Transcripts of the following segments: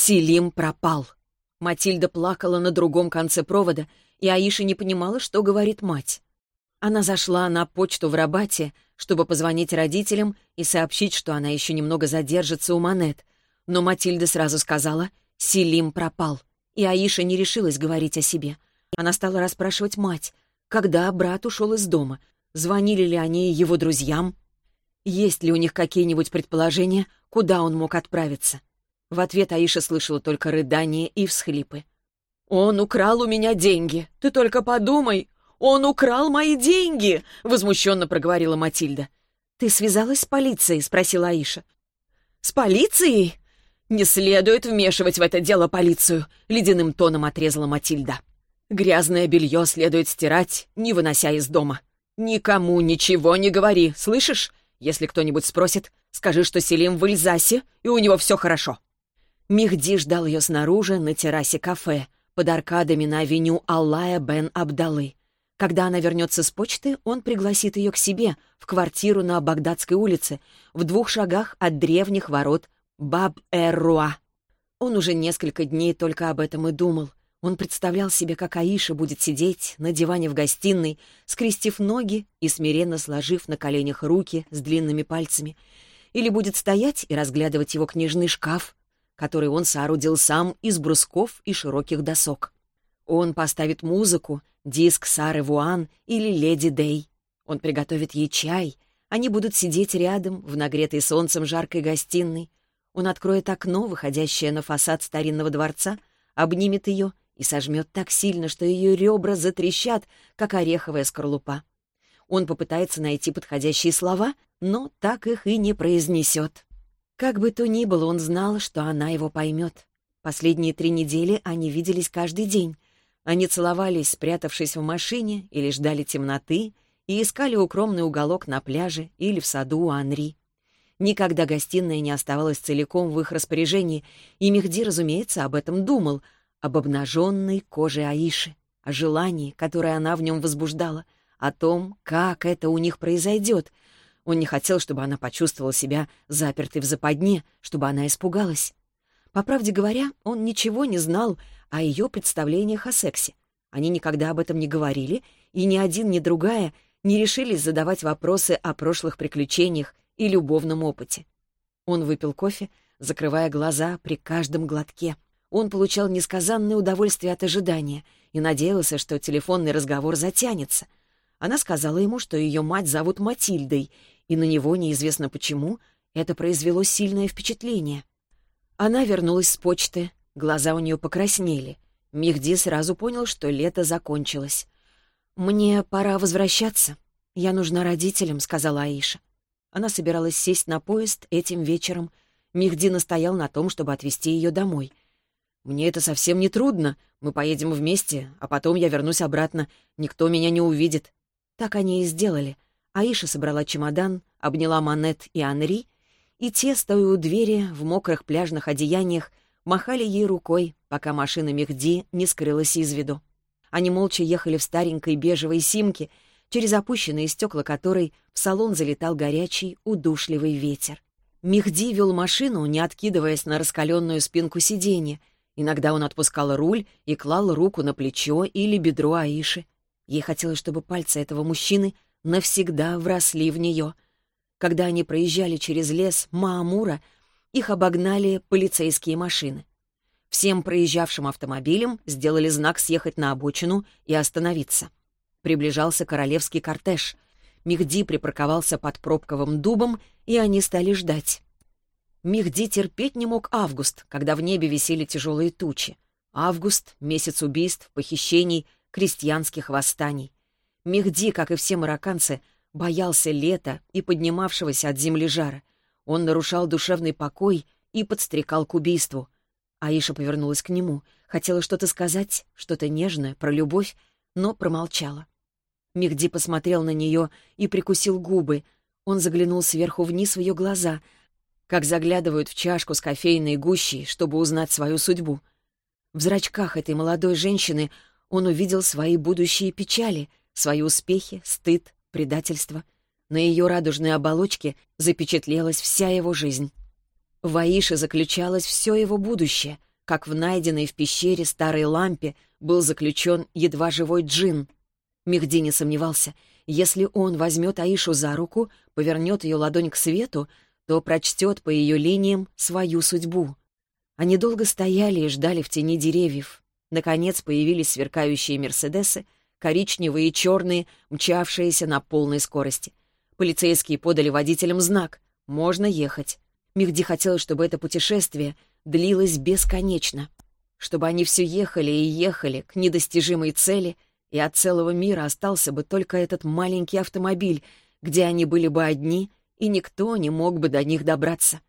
Селим пропал. Матильда плакала на другом конце провода, и Аиша не понимала, что говорит мать. Она зашла на почту в Рабате, чтобы позвонить родителям и сообщить, что она еще немного задержится у Манет. Но Матильда сразу сказала «Селим пропал», и Аиша не решилась говорить о себе. Она стала расспрашивать мать, когда брат ушел из дома, звонили ли они его друзьям, есть ли у них какие-нибудь предположения, куда он мог отправиться. В ответ Аиша слышала только рыдания и всхлипы. «Он украл у меня деньги! Ты только подумай! Он украл мои деньги!» — возмущенно проговорила Матильда. «Ты связалась с полицией?» — спросила Аиша. «С полицией?» «Не следует вмешивать в это дело полицию», — ледяным тоном отрезала Матильда. «Грязное белье следует стирать, не вынося из дома. Никому ничего не говори, слышишь? Если кто-нибудь спросит, скажи, что Селим в Эльзасе, и у него все хорошо». Мехди ждал ее снаружи на террасе кафе, под аркадами на авеню Аллая бен Абдалы. Когда она вернется с почты, он пригласит ее к себе, в квартиру на Багдадской улице, в двух шагах от древних ворот Баб-эр-Руа. Он уже несколько дней только об этом и думал. Он представлял себе, как Аиша будет сидеть на диване в гостиной, скрестив ноги и смиренно сложив на коленях руки с длинными пальцами, или будет стоять и разглядывать его книжный шкаф, который он соорудил сам из брусков и широких досок. Он поставит музыку, диск Сары Вуан или Леди Дэй. Он приготовит ей чай. Они будут сидеть рядом в нагретой солнцем жаркой гостиной. Он откроет окно, выходящее на фасад старинного дворца, обнимет ее и сожмет так сильно, что ее ребра затрещат, как ореховая скорлупа. Он попытается найти подходящие слова, но так их и не произнесет. Как бы то ни было, он знал, что она его поймет. Последние три недели они виделись каждый день. Они целовались, спрятавшись в машине, или ждали темноты, и искали укромный уголок на пляже или в саду у Анри. Никогда гостиная не оставалась целиком в их распоряжении, и Мехди, разумеется, об этом думал — об обнаженной коже Аиши, о желании, которое она в нем возбуждала, о том, как это у них произойдет. Он не хотел, чтобы она почувствовала себя запертой в западне, чтобы она испугалась. По правде говоря, он ничего не знал о ее представлениях о сексе. Они никогда об этом не говорили, и ни один, ни другая не решились задавать вопросы о прошлых приключениях и любовном опыте. Он выпил кофе, закрывая глаза при каждом глотке — он получал несказанное удовольствие от ожидания и надеялся, что телефонный разговор затянется. Она сказала ему, что ее мать зовут Матильдой, и на него, неизвестно почему, это произвело сильное впечатление. Она вернулась с почты, глаза у нее покраснели. Мехди сразу понял, что лето закончилось. «Мне пора возвращаться. Я нужна родителям», — сказала Аиша. Она собиралась сесть на поезд этим вечером. Мехди настоял на том, чтобы отвезти ее домой — «Мне это совсем не трудно. Мы поедем вместе, а потом я вернусь обратно. Никто меня не увидит». Так они и сделали. Аиша собрала чемодан, обняла Манет и Анри, и те, стоя у двери в мокрых пляжных одеяниях, махали ей рукой, пока машина Мехди не скрылась из виду. Они молча ехали в старенькой бежевой симке, через опущенные стекла которой в салон залетал горячий, удушливый ветер. Мехди вел машину, не откидываясь на раскаленную спинку сиденья, Иногда он отпускал руль и клал руку на плечо или бедро Аиши. Ей хотелось, чтобы пальцы этого мужчины навсегда вросли в нее. Когда они проезжали через лес Маамура, их обогнали полицейские машины. Всем проезжавшим автомобилям сделали знак съехать на обочину и остановиться. Приближался королевский кортеж. Мехди припарковался под пробковым дубом, и они стали ждать. Мехди терпеть не мог август, когда в небе висели тяжелые тучи. Август — месяц убийств, похищений, крестьянских восстаний. Мехди, как и все марокканцы, боялся лета и поднимавшегося от земли жара. Он нарушал душевный покой и подстрекал к убийству. Аиша повернулась к нему, хотела что-то сказать, что-то нежное, про любовь, но промолчала. Мехди посмотрел на нее и прикусил губы. Он заглянул сверху вниз в ее глаза — как заглядывают в чашку с кофейной гущей, чтобы узнать свою судьбу. В зрачках этой молодой женщины он увидел свои будущие печали, свои успехи, стыд, предательство. На ее радужной оболочке запечатлелась вся его жизнь. В Аише заключалось все его будущее, как в найденной в пещере старой лампе был заключен едва живой джин. Мехди не сомневался, если он возьмет Аишу за руку, повернет ее ладонь к свету, то прочтет по ее линиям свою судьбу. Они долго стояли и ждали в тени деревьев. Наконец появились сверкающие «Мерседесы», коричневые и черные, мчавшиеся на полной скорости. Полицейские подали водителям знак «Можно ехать». Мехди хотел, чтобы это путешествие длилось бесконечно, чтобы они все ехали и ехали к недостижимой цели, и от целого мира остался бы только этот маленький автомобиль, где они были бы одни, и никто не мог бы до них добраться.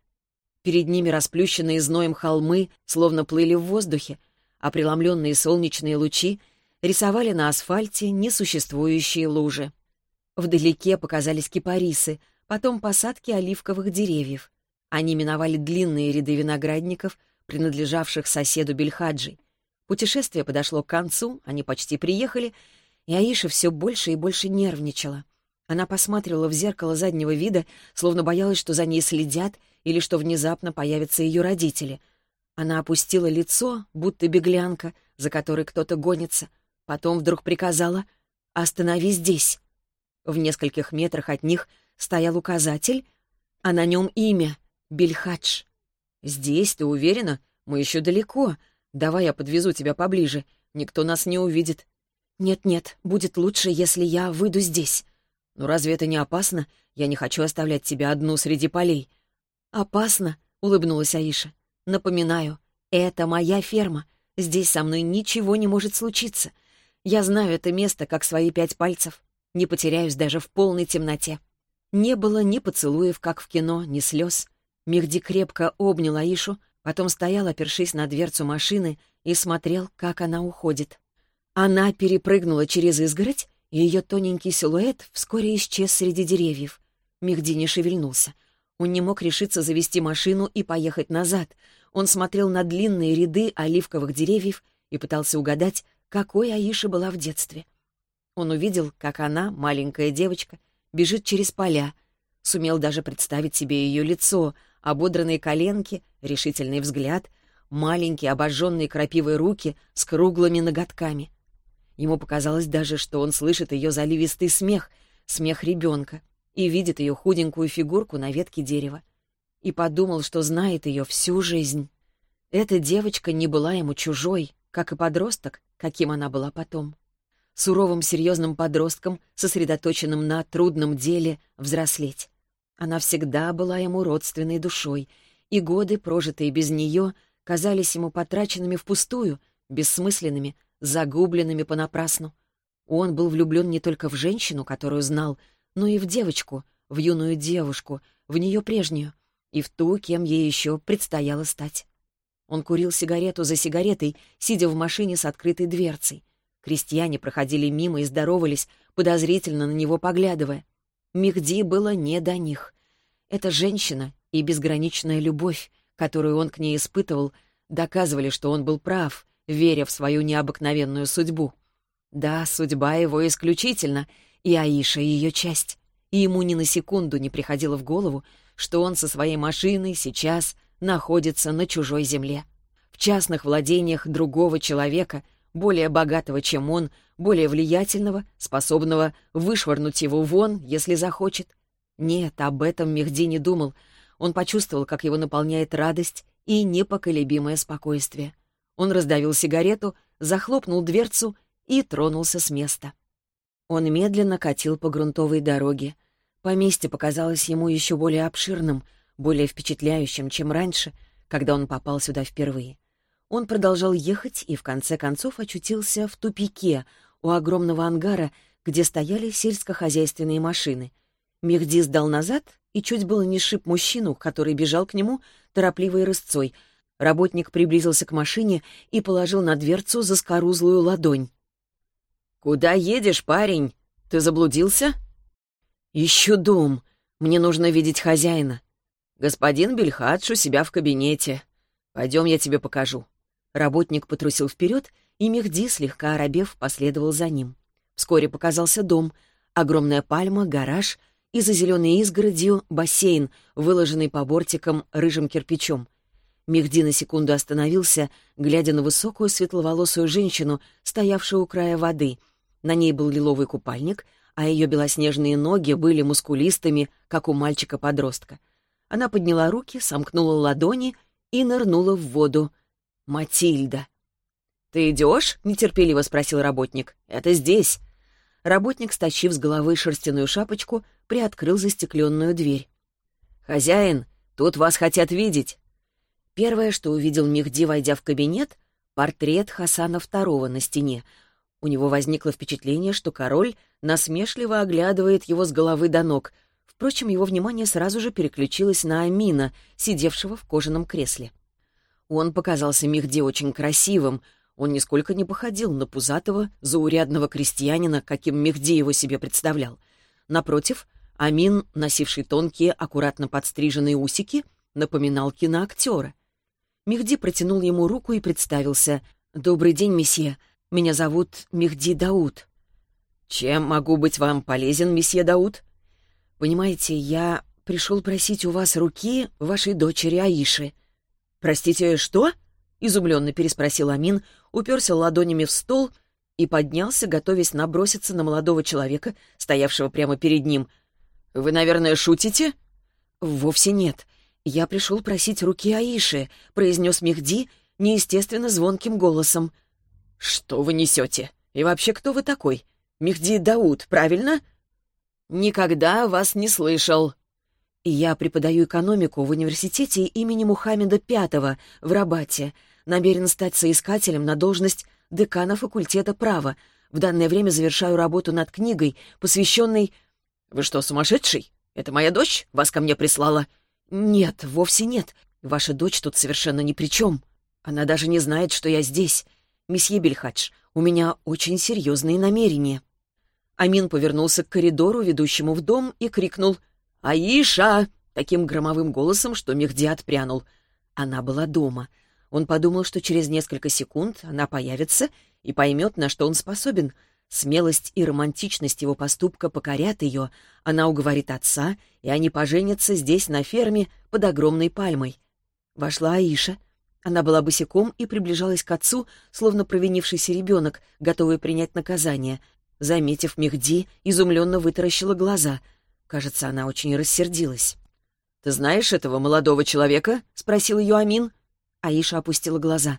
Перед ними расплющенные зноем холмы словно плыли в воздухе, а преломленные солнечные лучи рисовали на асфальте несуществующие лужи. Вдалеке показались кипарисы, потом посадки оливковых деревьев. Они миновали длинные ряды виноградников, принадлежавших соседу Бельхаджи. Путешествие подошло к концу, они почти приехали, и Аиша все больше и больше нервничала. Она посматривала в зеркало заднего вида, словно боялась, что за ней следят или что внезапно появятся ее родители. Она опустила лицо, будто беглянка, за которой кто-то гонится. Потом вдруг приказала «Останови здесь». В нескольких метрах от них стоял указатель, а на нем имя — Бельхадж. «Здесь, ты уверена? Мы еще далеко. Давай я подвезу тебя поближе. Никто нас не увидит». «Нет-нет, будет лучше, если я выйду здесь». «Ну разве это не опасно? Я не хочу оставлять тебя одну среди полей». «Опасно», — улыбнулась Аиша. «Напоминаю, это моя ферма. Здесь со мной ничего не может случиться. Я знаю это место как свои пять пальцев. Не потеряюсь даже в полной темноте». Не было ни поцелуев, как в кино, ни слез. Мехди крепко обнял Аишу, потом стоял, опершись на дверцу машины, и смотрел, как она уходит. Она перепрыгнула через изгородь и ее тоненький силуэт вскоре исчез среди деревьев. Мехди не шевельнулся. Он не мог решиться завести машину и поехать назад. Он смотрел на длинные ряды оливковых деревьев и пытался угадать, какой Аиша была в детстве. Он увидел, как она, маленькая девочка, бежит через поля. Сумел даже представить себе ее лицо, ободранные коленки, решительный взгляд, маленькие обожженные крапивой руки с круглыми ноготками — Ему показалось даже, что он слышит ее заливистый смех, смех ребенка, и видит ее худенькую фигурку на ветке дерева. И подумал, что знает ее всю жизнь. Эта девочка не была ему чужой, как и подросток, каким она была потом. Суровым серьезным подростком, сосредоточенным на трудном деле взрослеть. Она всегда была ему родственной душой, и годы, прожитые без нее, казались ему потраченными впустую, бессмысленными, загубленными понапрасну. Он был влюблен не только в женщину, которую знал, но и в девочку, в юную девушку, в нее прежнюю, и в ту, кем ей еще предстояло стать. Он курил сигарету за сигаретой, сидя в машине с открытой дверцей. Крестьяне проходили мимо и здоровались, подозрительно на него поглядывая. Мехди было не до них. Эта женщина и безграничная любовь, которую он к ней испытывал, доказывали, что он был прав, веря в свою необыкновенную судьбу. Да, судьба его исключительно, и Аиша — ее часть. И ему ни на секунду не приходило в голову, что он со своей машиной сейчас находится на чужой земле. В частных владениях другого человека, более богатого, чем он, более влиятельного, способного вышвырнуть его вон, если захочет. Нет, об этом Мехди не думал. Он почувствовал, как его наполняет радость и непоколебимое спокойствие. Он раздавил сигарету, захлопнул дверцу и тронулся с места. Он медленно катил по грунтовой дороге. Поместье показалось ему еще более обширным, более впечатляющим, чем раньше, когда он попал сюда впервые. Он продолжал ехать и в конце концов очутился в тупике у огромного ангара, где стояли сельскохозяйственные машины. Мехди сдал назад и чуть было не шип мужчину, который бежал к нему торопливой рысцой — Работник приблизился к машине и положил на дверцу заскорузлую ладонь. «Куда едешь, парень? Ты заблудился?» «Ищу дом. Мне нужно видеть хозяина. Господин Бельхадж у себя в кабинете. Пойдем, я тебе покажу». Работник потрусил вперед, и Мехди, слегка оробев, последовал за ним. Вскоре показался дом, огромная пальма, гараж и за зеленой изгородью бассейн, выложенный по бортикам рыжим кирпичом — Мехди на секунду остановился, глядя на высокую светловолосую женщину, стоявшую у края воды. На ней был лиловый купальник, а ее белоснежные ноги были мускулистыми, как у мальчика-подростка. Она подняла руки, сомкнула ладони и нырнула в воду. «Матильда!» «Ты идешь?» — нетерпеливо спросил работник. «Это здесь». Работник, стащив с головы шерстяную шапочку, приоткрыл застекленную дверь. «Хозяин, тут вас хотят видеть». Первое, что увидел Мехди, войдя в кабинет, — портрет Хасана II на стене. У него возникло впечатление, что король насмешливо оглядывает его с головы до ног. Впрочем, его внимание сразу же переключилось на Амина, сидевшего в кожаном кресле. Он показался Мехди очень красивым. Он нисколько не походил на пузатого, заурядного крестьянина, каким Мехди его себе представлял. Напротив, Амин, носивший тонкие, аккуратно подстриженные усики, напоминал киноактера. Мехди протянул ему руку и представился. «Добрый день, месье. Меня зовут Мехди Дауд». «Чем могу быть вам полезен, месье Дауд?» «Понимаете, я пришел просить у вас руки вашей дочери Аиши». «Простите, что?» — изумленно переспросил Амин, уперся ладонями в стол и поднялся, готовясь наброситься на молодого человека, стоявшего прямо перед ним. «Вы, наверное, шутите?» «Вовсе нет. «Я пришел просить руки Аиши», — произнес Мехди неестественно звонким голосом. «Что вы несете? И вообще, кто вы такой? Мехди Дауд, правильно?» «Никогда вас не слышал». «Я преподаю экономику в университете имени Мухаммеда V в Рабате. Намерен стать соискателем на должность декана факультета права. В данное время завершаю работу над книгой, посвященной...» «Вы что, сумасшедший? Это моя дочь вас ко мне прислала?» «Нет, вовсе нет. Ваша дочь тут совершенно ни при чем. Она даже не знает, что я здесь. Месье Бельхадж, у меня очень серьезные намерения». Амин повернулся к коридору, ведущему в дом, и крикнул «Аиша!» таким громовым голосом, что Мехди отпрянул. Она была дома. Он подумал, что через несколько секунд она появится и поймет, на что он способен — Смелость и романтичность его поступка покорят ее, она уговорит отца, и они поженятся здесь, на ферме, под огромной пальмой. Вошла Аиша. Она была босиком и приближалась к отцу, словно провинившийся ребенок, готовый принять наказание. Заметив Мехди, изумленно вытаращила глаза. Кажется, она очень рассердилась. «Ты знаешь этого молодого человека?» — спросил ее Амин. Аиша опустила глаза.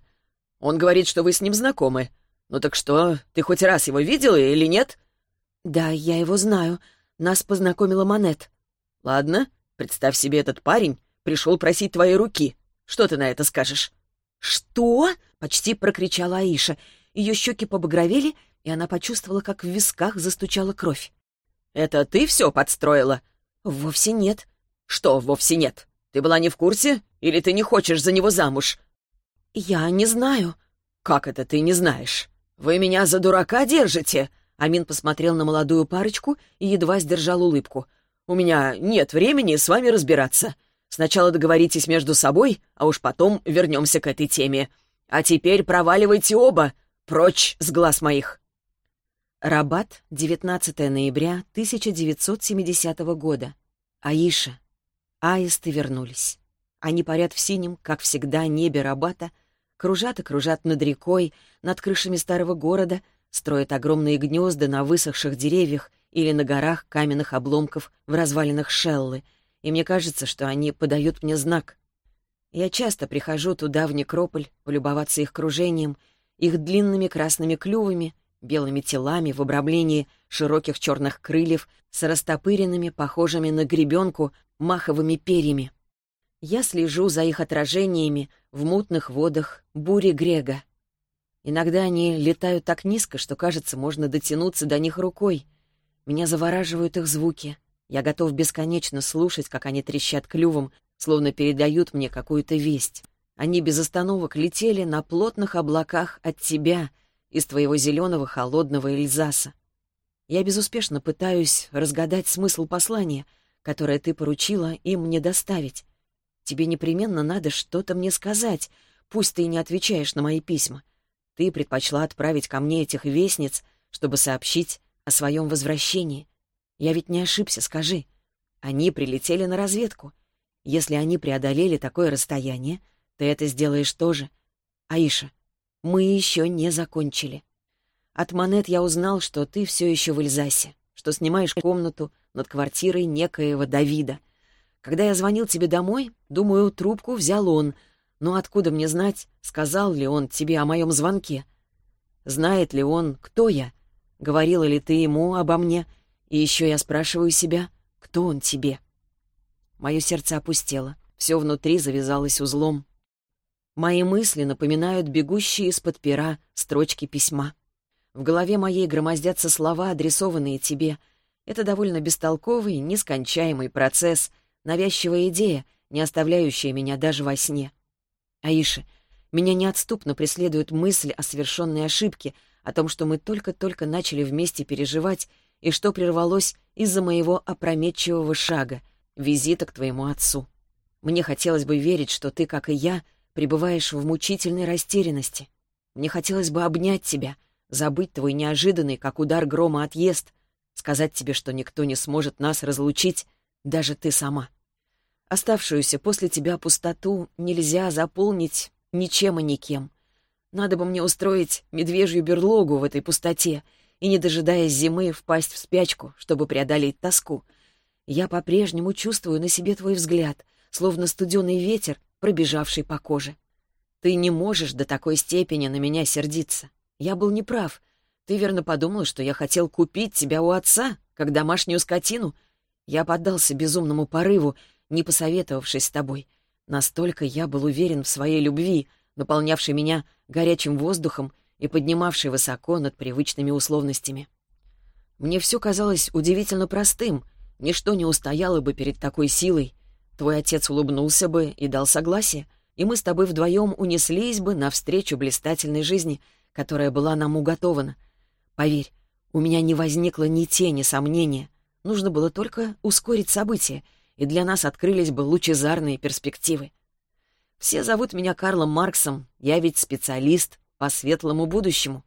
«Он говорит, что вы с ним знакомы. «Ну так что, ты хоть раз его видела или нет?» «Да, я его знаю. Нас познакомила Манет». «Ладно, представь себе, этот парень пришел просить твоей руки. Что ты на это скажешь?» «Что?» — почти прокричала Аиша. Ее щеки побагровели, и она почувствовала, как в висках застучала кровь. «Это ты все подстроила?» «Вовсе нет». «Что вовсе нет? Ты была не в курсе? Или ты не хочешь за него замуж?» «Я не знаю». «Как это ты не знаешь?» «Вы меня за дурака держите?» Амин посмотрел на молодую парочку и едва сдержал улыбку. «У меня нет времени с вами разбираться. Сначала договоритесь между собой, а уж потом вернемся к этой теме. А теперь проваливайте оба, прочь с глаз моих». Рабат, 19 ноября 1970 года. Аиша. Аисты вернулись. Они парят в синем, как всегда, небе Рабата, кружат и кружат над рекой, над крышами старого города, строят огромные гнезда на высохших деревьях или на горах каменных обломков в развалинах Шеллы, и мне кажется, что они подают мне знак. Я часто прихожу туда, в некрополь, полюбоваться их кружением, их длинными красными клювами, белыми телами в обрамлении широких черных крыльев с растопыренными, похожими на гребенку, маховыми перьями. Я слежу за их отражениями в мутных водах бури Грега. Иногда они летают так низко, что, кажется, можно дотянуться до них рукой. Меня завораживают их звуки. Я готов бесконечно слушать, как они трещат клювом, словно передают мне какую-то весть. Они без остановок летели на плотных облаках от тебя, из твоего зеленого холодного Эльзаса. Я безуспешно пытаюсь разгадать смысл послания, которое ты поручила им мне доставить. Тебе непременно надо что-то мне сказать, пусть ты и не отвечаешь на мои письма. Ты предпочла отправить ко мне этих вестниц, чтобы сообщить о своем возвращении. Я ведь не ошибся, скажи. Они прилетели на разведку. Если они преодолели такое расстояние, Ты это сделаешь тоже. Аиша, мы еще не закончили. От Монет я узнал, что ты все еще в Эльзасе, что снимаешь комнату над квартирой некоего Давида. Когда я звонил тебе домой, думаю, трубку взял он. Но откуда мне знать, сказал ли он тебе о моем звонке? Знает ли он, кто я? Говорила ли ты ему обо мне? И еще я спрашиваю себя, кто он тебе? Мое сердце опустело, все внутри завязалось узлом. Мои мысли напоминают бегущие из-под пера строчки письма. В голове моей громоздятся слова, адресованные тебе. Это довольно бестолковый, нескончаемый процесс, навязчивая идея, не оставляющая меня даже во сне. Аиша, меня неотступно преследует мысль о совершенной ошибке, о том, что мы только-только начали вместе переживать, и что прервалось из-за моего опрометчивого шага, визита к твоему отцу. Мне хотелось бы верить, что ты, как и я, пребываешь в мучительной растерянности. Мне хотелось бы обнять тебя, забыть твой неожиданный, как удар грома, отъезд, сказать тебе, что никто не сможет нас разлучить, даже ты сама. Оставшуюся после тебя пустоту нельзя заполнить ничем и никем. Надо бы мне устроить медвежью берлогу в этой пустоте и, не дожидаясь зимы, впасть в спячку, чтобы преодолеть тоску. Я по-прежнему чувствую на себе твой взгляд, словно студеный ветер, пробежавший по коже. Ты не можешь до такой степени на меня сердиться. Я был неправ. Ты верно подумал, что я хотел купить тебя у отца, как домашнюю скотину. Я поддался безумному порыву, не посоветовавшись с тобой. Настолько я был уверен в своей любви, наполнявшей меня горячим воздухом и поднимавшей высоко над привычными условностями. Мне все казалось удивительно простым, ничто не устояло бы перед такой силой. Твой отец улыбнулся бы и дал согласие, и мы с тобой вдвоем унеслись бы навстречу блистательной жизни, которая была нам уготована. Поверь, у меня не возникло ни тени сомнения. Нужно было только ускорить события, и для нас открылись бы лучезарные перспективы. Все зовут меня Карлом Марксом, я ведь специалист, по светлому будущему.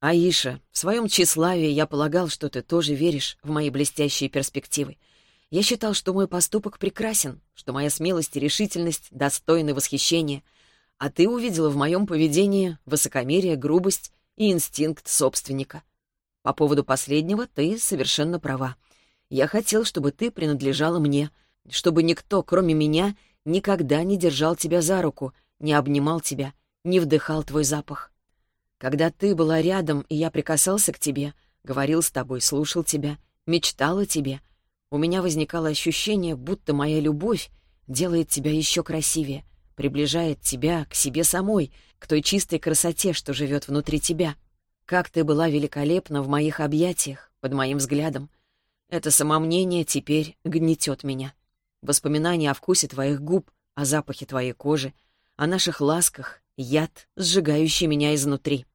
Аиша, в своем тщеславии я полагал, что ты тоже веришь в мои блестящие перспективы. Я считал, что мой поступок прекрасен, что моя смелость и решительность достойны восхищения, а ты увидела в моем поведении высокомерие, грубость и инстинкт собственника. По поводу последнего ты совершенно права. Я хотел, чтобы ты принадлежала мне, чтобы никто, кроме меня, никогда не держал тебя за руку, не обнимал тебя, не вдыхал твой запах. Когда ты была рядом, и я прикасался к тебе, говорил с тобой, слушал тебя, мечтал о тебе, у меня возникало ощущение, будто моя любовь делает тебя еще красивее, приближает тебя к себе самой, к той чистой красоте, что живет внутри тебя. Как ты была великолепна в моих объятиях, под моим взглядом. Это самомнение теперь гнетет меня. Воспоминания о вкусе твоих губ, о запахе твоей кожи, о наших ласках, яд, сжигающий меня изнутри.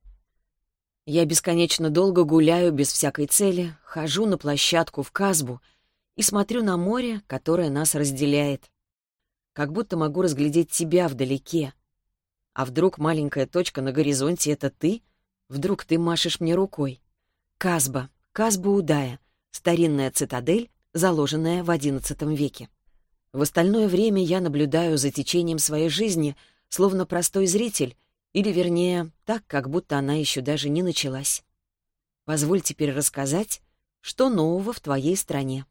Я бесконечно долго гуляю без всякой цели, хожу на площадку в Казбу и смотрю на море, которое нас разделяет. Как будто могу разглядеть тебя вдалеке. А вдруг маленькая точка на горизонте — это ты? Вдруг ты машешь мне рукой? Казба, Казба Удая, старинная цитадель, заложенная в XI веке. В остальное время я наблюдаю за течением своей жизни — словно простой зритель, или, вернее, так, как будто она еще даже не началась. Позволь теперь рассказать, что нового в твоей стране.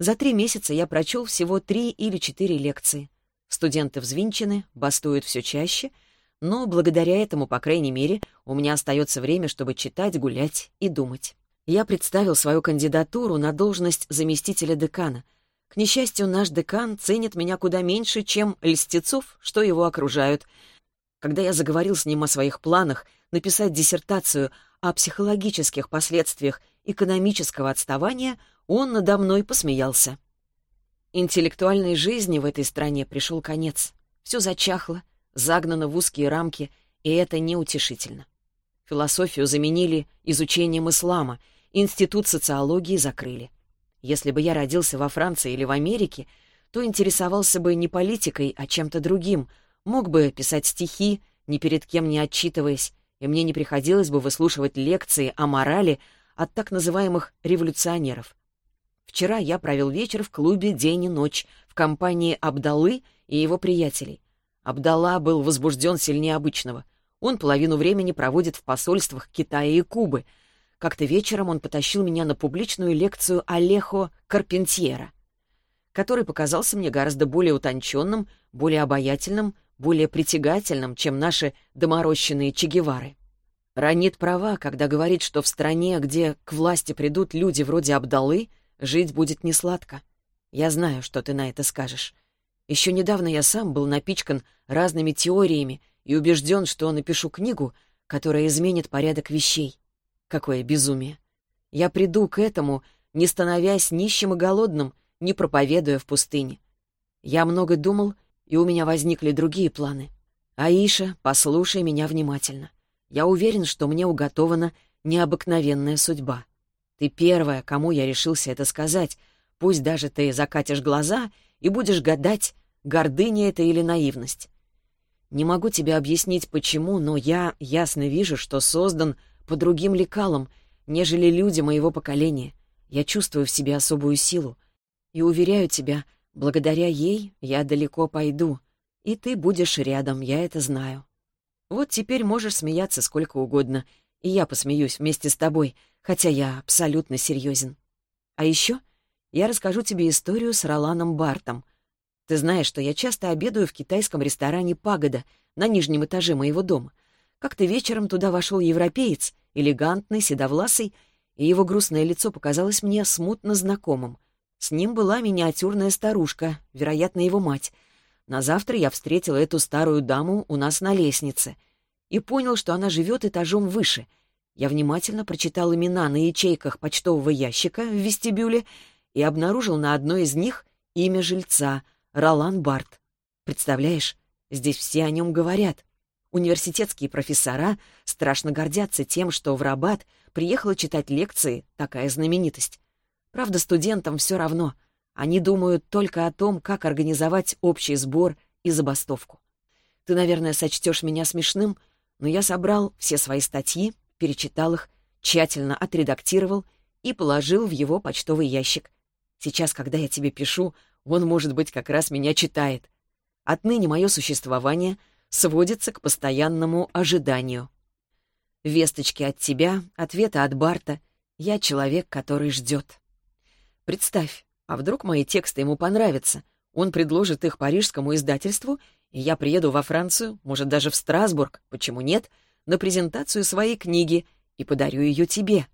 За три месяца я прочел всего три или четыре лекции. Студенты взвинчены, бастуют все чаще, но благодаря этому, по крайней мере, у меня остается время, чтобы читать, гулять и думать. Я представил свою кандидатуру на должность заместителя декана — к несчастью, наш декан ценит меня куда меньше, чем льстецов, что его окружают. Когда я заговорил с ним о своих планах написать диссертацию о психологических последствиях экономического отставания, он надо мной посмеялся. Интеллектуальной жизни в этой стране пришел конец. Все зачахло, загнано в узкие рамки, и это неутешительно. Философию заменили изучением ислама, институт социологии закрыли. Если бы я родился во Франции или в Америке, то интересовался бы не политикой, а чем-то другим, мог бы писать стихи, ни перед кем не отчитываясь, и мне не приходилось бы выслушивать лекции о морали от так называемых революционеров. Вчера я провел вечер в клубе «День и ночь» в компании Абдалы и его приятелей. Абдалла был возбужден сильнее обычного. Он половину времени проводит в посольствах Китая и Кубы. Как-то вечером он потащил меня на публичную лекцию Алехо Карпентьера, который показался мне гораздо более утонченным, более обаятельным, более притягательным, чем наши доморощенные Чегевары. Ранит права, когда говорит, что в стране, где к власти придут люди вроде Абдалы, жить будет несладко. Я знаю, что ты на это скажешь. Еще недавно я сам был напичкан разными теориями и убежден, что напишу книгу, которая изменит порядок вещей. Какое безумие! Я приду к этому, не становясь нищим и голодным, не проповедуя в пустыне. Я много думал, и у меня возникли другие планы. Аиша, послушай меня внимательно. Я уверен, что мне уготована необыкновенная судьба. Ты первая, кому я решился это сказать. Пусть даже ты закатишь глаза и будешь гадать, гордыня это или наивность. Не могу тебе объяснить, почему, но я ясно вижу, что создан по другим лекалам, нежели люди моего поколения. Я чувствую в себе особую силу. И уверяю тебя, благодаря ей я далеко пойду. И ты будешь рядом, я это знаю. Вот теперь можешь смеяться сколько угодно, и я посмеюсь вместе с тобой, хотя я абсолютно серьезен. А еще я расскажу тебе историю с Роланом Бартом. Ты знаешь, что я часто обедаю в китайском ресторане «Пагода» на нижнем этаже моего дома. Как-то вечером туда вошел европеец, элегантный, седовласый, и его грустное лицо показалось мне смутно знакомым. С ним была миниатюрная старушка, вероятно, его мать — на завтра я встретил эту старую даму у нас на лестнице и понял, что она живет этажом выше. Я внимательно прочитал имена на ячейках почтового ящика в вестибюле и обнаружил на одной из них имя жильца — Ролан Барт. Представляешь, здесь все о нем говорят. Университетские профессора страшно гордятся тем, что в Рабат приехала читать лекции такая знаменитость. Правда, студентам все равно — они думают только о том, как организовать общий сбор и забастовку. Ты, наверное, сочтешь меня смешным, но я собрал все свои статьи, перечитал их, тщательно отредактировал и положил в его почтовый ящик. Сейчас, когда я тебе пишу, он, может быть, как раз меня читает. Отныне мое существование сводится к постоянному ожиданию. Весточки от тебя, ответы от Барта. Я человек, который ждет. Представь, а вдруг мои тексты ему понравятся? Он предложит их парижскому издательству, и я приеду во Францию, может, даже в Страсбург, почему нет, на презентацию своей книги и подарю ее тебе.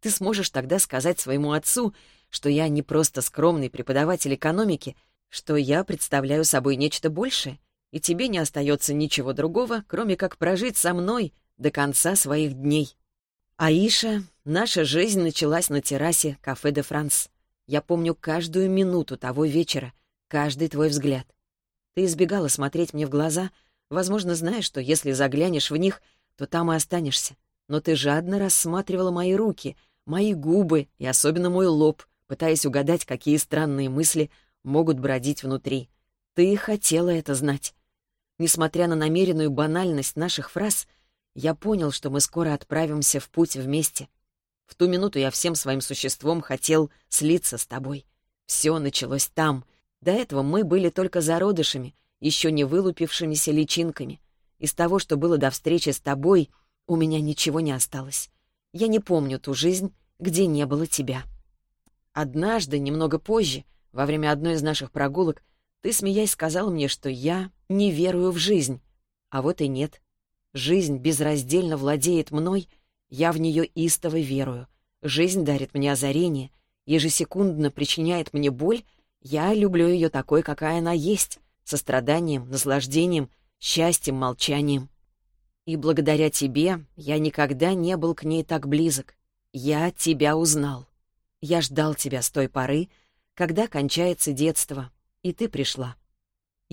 Ты сможешь тогда сказать своему отцу, что я не просто скромный преподаватель экономики, что я представляю собой нечто большее, и тебе не остается ничего другого, кроме как прожить со мной до конца своих дней. Аиша, наша жизнь началась на террасе «Кафе де Франс». Я помню каждую минуту того вечера, каждый твой взгляд. Ты избегала смотреть мне в глаза, возможно, зная, что если заглянешь в них, то там и останешься. Но ты жадно рассматривала мои руки, мои губы и особенно мой лоб, пытаясь угадать, какие странные мысли могут бродить внутри. Ты хотела это знать. Несмотря на намеренную банальность наших фраз, я понял, что мы скоро отправимся в путь вместе — в ту минуту я всем своим существом хотел слиться с тобой. Все началось там. До этого мы были только зародышами, еще не вылупившимися личинками. Из того, что было до встречи с тобой, у меня ничего не осталось. Я не помню ту жизнь, где не было тебя. Однажды, немного позже, во время одной из наших прогулок, ты, смеясь, сказал мне, что я не верую в жизнь. А вот и нет. Жизнь безраздельно владеет мной — я в нее истово верую. Жизнь дарит мне озарение, ежесекундно причиняет мне боль. Я люблю ее такой, какая она есть, состраданием, наслаждением, счастьем, молчанием. И благодаря тебе я никогда не был к ней так близок. Я тебя узнал. Я ждал тебя с той поры, когда кончается детство, и ты пришла.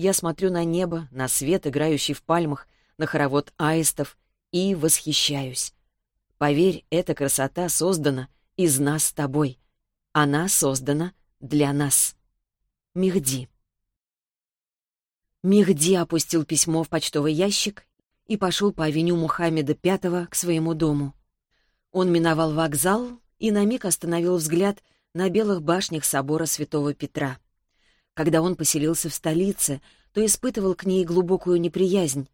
Я смотрю на небо, на свет, играющий в пальмах, на хоровод аистов, и восхищаюсь. Поверь, эта красота создана из нас с тобой. Она создана для нас. Мехди. Мехди опустил письмо в почтовый ящик и пошел по авеню Мухаммеда V к своему дому. Он миновал вокзал и на миг остановил взгляд на белых башнях собора Святого Петра. Когда он поселился в столице, то испытывал к ней глубокую неприязнь.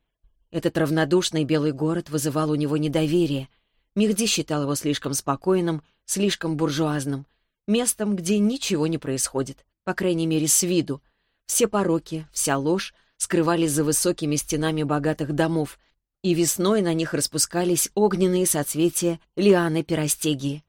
Этот равнодушный белый город вызывал у него недоверие. Мехди считал его слишком спокойным, слишком буржуазным, местом, где ничего не происходит, по крайней мере, с виду. Все пороки, вся ложь скрывались за высокими стенами богатых домов, и весной на них распускались огненные соцветия лианы пиростегии.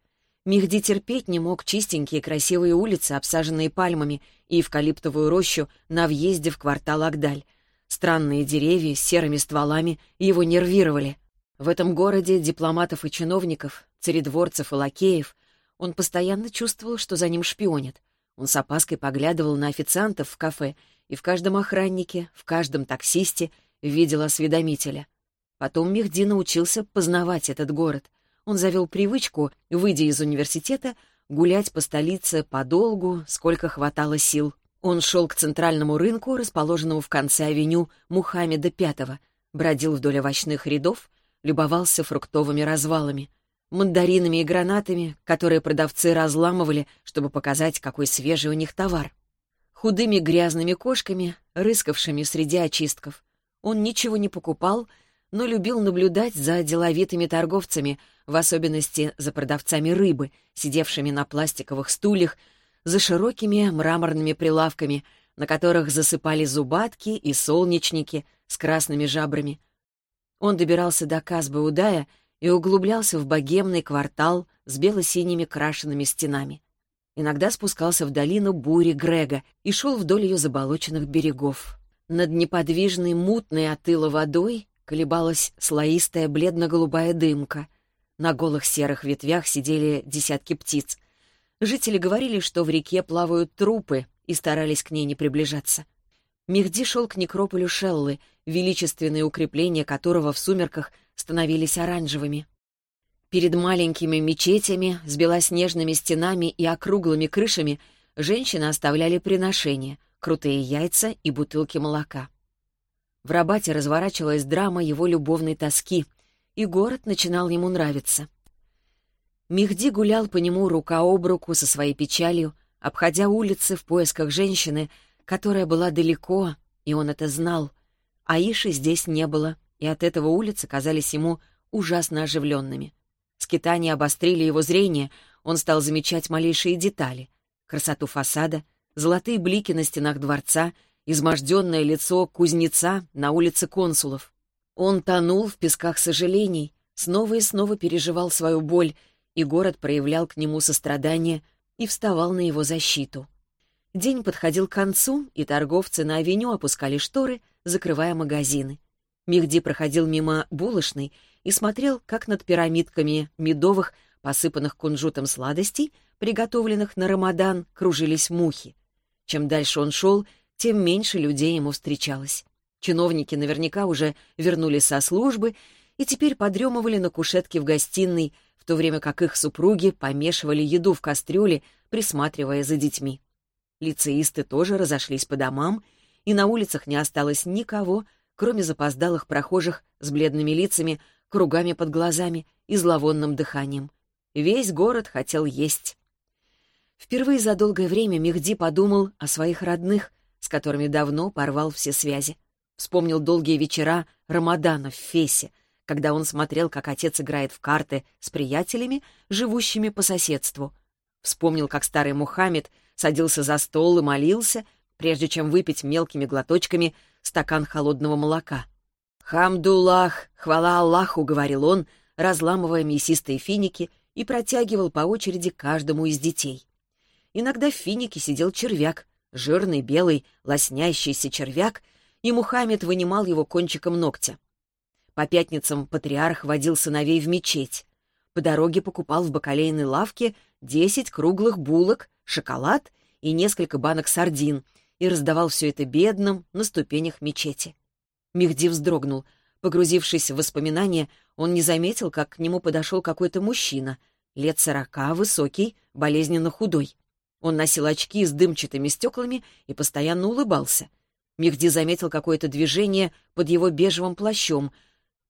Мехди терпеть не мог чистенькие красивые улицы, обсаженные пальмами, и эвкалиптовую рощу на въезде в квартал Агдаль. Странные деревья с серыми стволами его нервировали. В этом городе дипломатов и чиновников, царедворцев и лакеев он постоянно чувствовал, что за ним шпионят. Он с опаской поглядывал на официантов в кафе и в каждом охраннике, в каждом таксисте видел осведомителя. Потом Мехди научился познавать этот город — он завел привычку, выйдя из университета, гулять по столице подолгу, сколько хватало сил. Он шел к центральному рынку, расположенному в конце авеню Мухаммеда V, бродил вдоль овощных рядов, любовался фруктовыми развалами, мандаринами и гранатами, которые продавцы разламывали, чтобы показать, какой свежий у них товар. Худыми грязными кошками, рыскавшими среди очистков. Он ничего не покупал, но любил наблюдать за деловитыми торговцами, в особенности за продавцами рыбы, сидевшими на пластиковых стульях, за широкими мраморными прилавками, на которых засыпали зубатки и солнечники с красными жабрами. Он добирался до Казбы-Удая и углублялся в богемный квартал с бело-синими крашенными стенами. Иногда спускался в долину бури Грега и шел вдоль ее заболоченных берегов. Над неподвижной, мутной от водой колебалась слоистая бледно-голубая дымка. На голых серых ветвях сидели десятки птиц. Жители говорили, что в реке плавают трупы, и старались к ней не приближаться. Мехди шел к некрополю Шеллы, величественные укрепления которого в сумерках становились оранжевыми. Перед маленькими мечетями с белоснежными стенами и округлыми крышами женщины оставляли приношения — крутые яйца и бутылки молока. В Рабате разворачивалась драма его любовной тоски, и город начинал ему нравиться. Мехди гулял по нему рука об руку со своей печалью, обходя улицы в поисках женщины, которая была далеко, и он это знал. Аиши здесь не было, и от этого улицы казались ему ужасно оживленными. Скитания обострили его зрение, он стал замечать малейшие детали. Красоту фасада, золотые блики на стенах дворца — изможденное лицо кузнеца на улице консулов. Он тонул в песках сожалений, снова и снова переживал свою боль, и город проявлял к нему сострадание и вставал на его защиту. День подходил к концу, и торговцы на авеню опускали шторы, закрывая магазины. Мехди проходил мимо булочной и смотрел, как над пирамидками медовых, посыпанных кунжутом сладостей, приготовленных на Рамадан, кружились мухи. Чем дальше он шел, тем меньше людей ему встречалось. Чиновники наверняка уже вернулись со службы и теперь подремывали на кушетке в гостиной, в то время как их супруги помешивали еду в кастрюле, присматривая за детьми. Лицеисты тоже разошлись по домам, и на улицах не осталось никого, кроме запоздалых прохожих с бледными лицами, кругами под глазами и зловонным дыханием. Весь город хотел есть. Впервые за долгое время Мехди подумал о своих родных, с которыми давно порвал все связи. Вспомнил долгие вечера Рамадана в Фесе, когда он смотрел, как отец играет в карты с приятелями, живущими по соседству. Вспомнил, как старый Мухаммед садился за стол и молился, прежде чем выпить мелкими глоточками стакан холодного молока. «Хамдуллах! Хвала Аллаху!» — говорил он, разламывая мясистые финики и протягивал по очереди каждому из детей. Иногда в финике сидел червяк, жирный, белый, лоснящийся червяк, и Мухаммед вынимал его кончиком ногтя. По пятницам патриарх водил сыновей в мечеть. По дороге покупал в бакалейной лавке десять круглых булок, шоколад и несколько банок сардин и раздавал все это бедным на ступенях мечети. Мехди вздрогнул. Погрузившись в воспоминания, он не заметил, как к нему подошел какой-то мужчина, лет сорока, высокий, болезненно худой. Он носил очки с дымчатыми стеклами и постоянно улыбался. Мехди заметил какое-то движение под его бежевым плащом.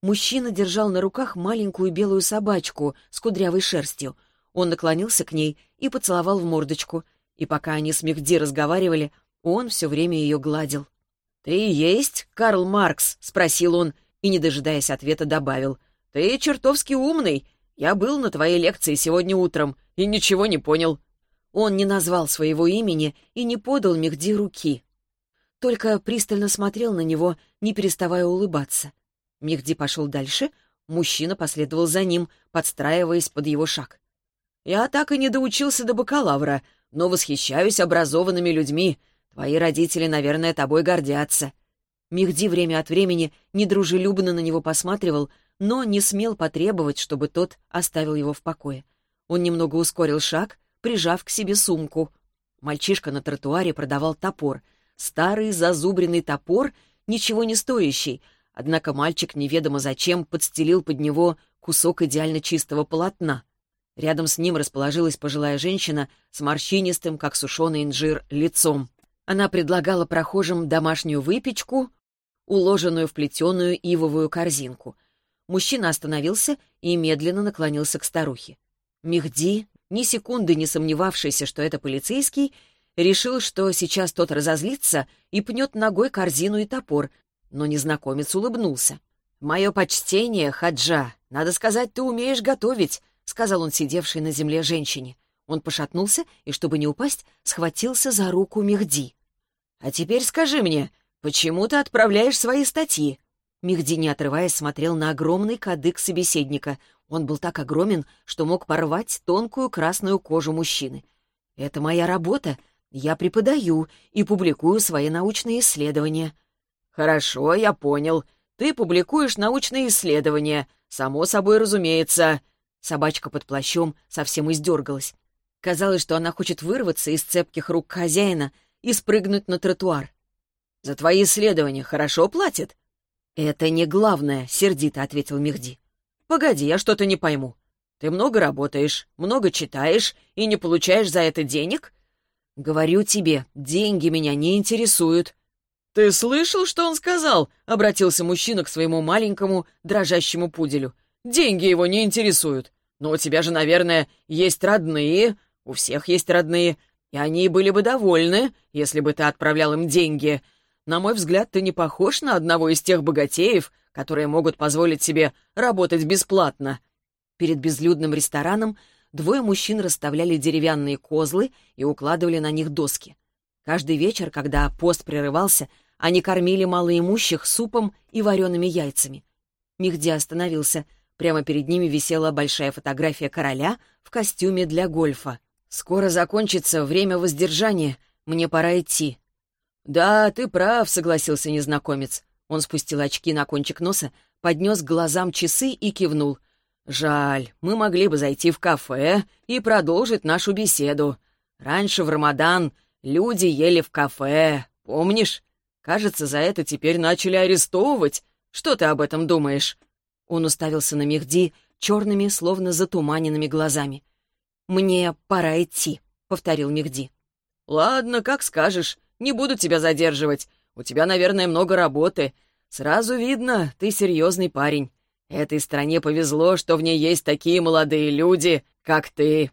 Мужчина держал на руках маленькую белую собачку с кудрявой шерстью. Он наклонился к ней и поцеловал в мордочку. И пока они с Мехди разговаривали, он все время ее гладил. «Ты есть Карл Маркс?» — спросил он, и, не дожидаясь ответа, добавил. «Ты чертовски умный. Я был на твоей лекции сегодня утром и ничего не понял». Он не назвал своего имени и не подал Мехди руки. Только пристально смотрел на него, не переставая улыбаться. Мехди пошел дальше, мужчина последовал за ним, подстраиваясь под его шаг. «Я так и не доучился до бакалавра, но восхищаюсь образованными людьми. Твои родители, наверное, тобой гордятся». Мехди время от времени недружелюбно на него посматривал, но не смел потребовать, чтобы тот оставил его в покое. Он немного ускорил шаг, прижав к себе сумку. Мальчишка на тротуаре продавал топор. Старый зазубренный топор, ничего не стоящий, однако мальчик неведомо зачем подстелил под него кусок идеально чистого полотна. Рядом с ним расположилась пожилая женщина с морщинистым, как сушеный инжир, лицом. Она предлагала прохожим домашнюю выпечку, уложенную в плетеную ивовую корзинку. Мужчина остановился и медленно наклонился к старухе. Мехди, ни секунды не сомневавшийся, что это полицейский, решил, что сейчас тот разозлится и пнет ногой корзину и топор, но незнакомец улыбнулся. «Мое почтение, Хаджа. Надо сказать, ты умеешь готовить», — сказал он сидевшей на земле женщине. Он пошатнулся и, чтобы не упасть, схватился за руку Мехди. «А теперь скажи мне, почему ты отправляешь свои статьи?» Мехди, не отрываясь, смотрел на огромный кадык собеседника. Он был так огромен, что мог порвать тонкую красную кожу мужчины. «Это моя работа. Я преподаю и публикую свои научные исследования». «Хорошо, я понял. Ты публикуешь научные исследования. Само собой разумеется». Собачка под плащом совсем издергалась. Казалось, что она хочет вырваться из цепких рук хозяина и спрыгнуть на тротуар. «За твои исследования хорошо платят?» «Это не главное», — сердито ответил Мехди. «Погоди, я что-то не пойму. Ты много работаешь, много читаешь и не получаешь за это денег?» «Говорю тебе, деньги меня не интересуют». «Ты слышал, что он сказал?» — обратился мужчина к своему маленькому, дрожащему пуделю. «Деньги его не интересуют. Но у тебя же, наверное, есть родные. У всех есть родные. И они были бы довольны, если бы ты отправлял им деньги. На мой взгляд, ты не похож на одного из тех богатеев, которые могут позволить себе работать бесплатно». Перед безлюдным рестораном двое мужчин расставляли деревянные козлы и укладывали на них доски. Каждый вечер, когда пост прерывался, они кормили малоимущих супом и вареными яйцами. Михди остановился. Прямо перед ними висела большая фотография короля в костюме для гольфа. «Скоро закончится время воздержания. Мне пора идти». «Да, ты прав», — согласился незнакомец. Он спустил очки на кончик носа, поднес к глазам часы и кивнул. «Жаль, мы могли бы зайти в кафе и продолжить нашу беседу. Раньше в Рамадан люди ели в кафе, помнишь? Кажется, за это теперь начали арестовывать. Что ты об этом думаешь?» Он уставился на Мехди черными, словно затуманенными глазами. «Мне пора идти», — повторил Мехди. «Ладно, как скажешь. Не буду тебя задерживать. У тебя, наверное, много работы. Сразу видно, ты серьезный парень. Этой стране повезло, что в ней есть такие молодые люди, как ты.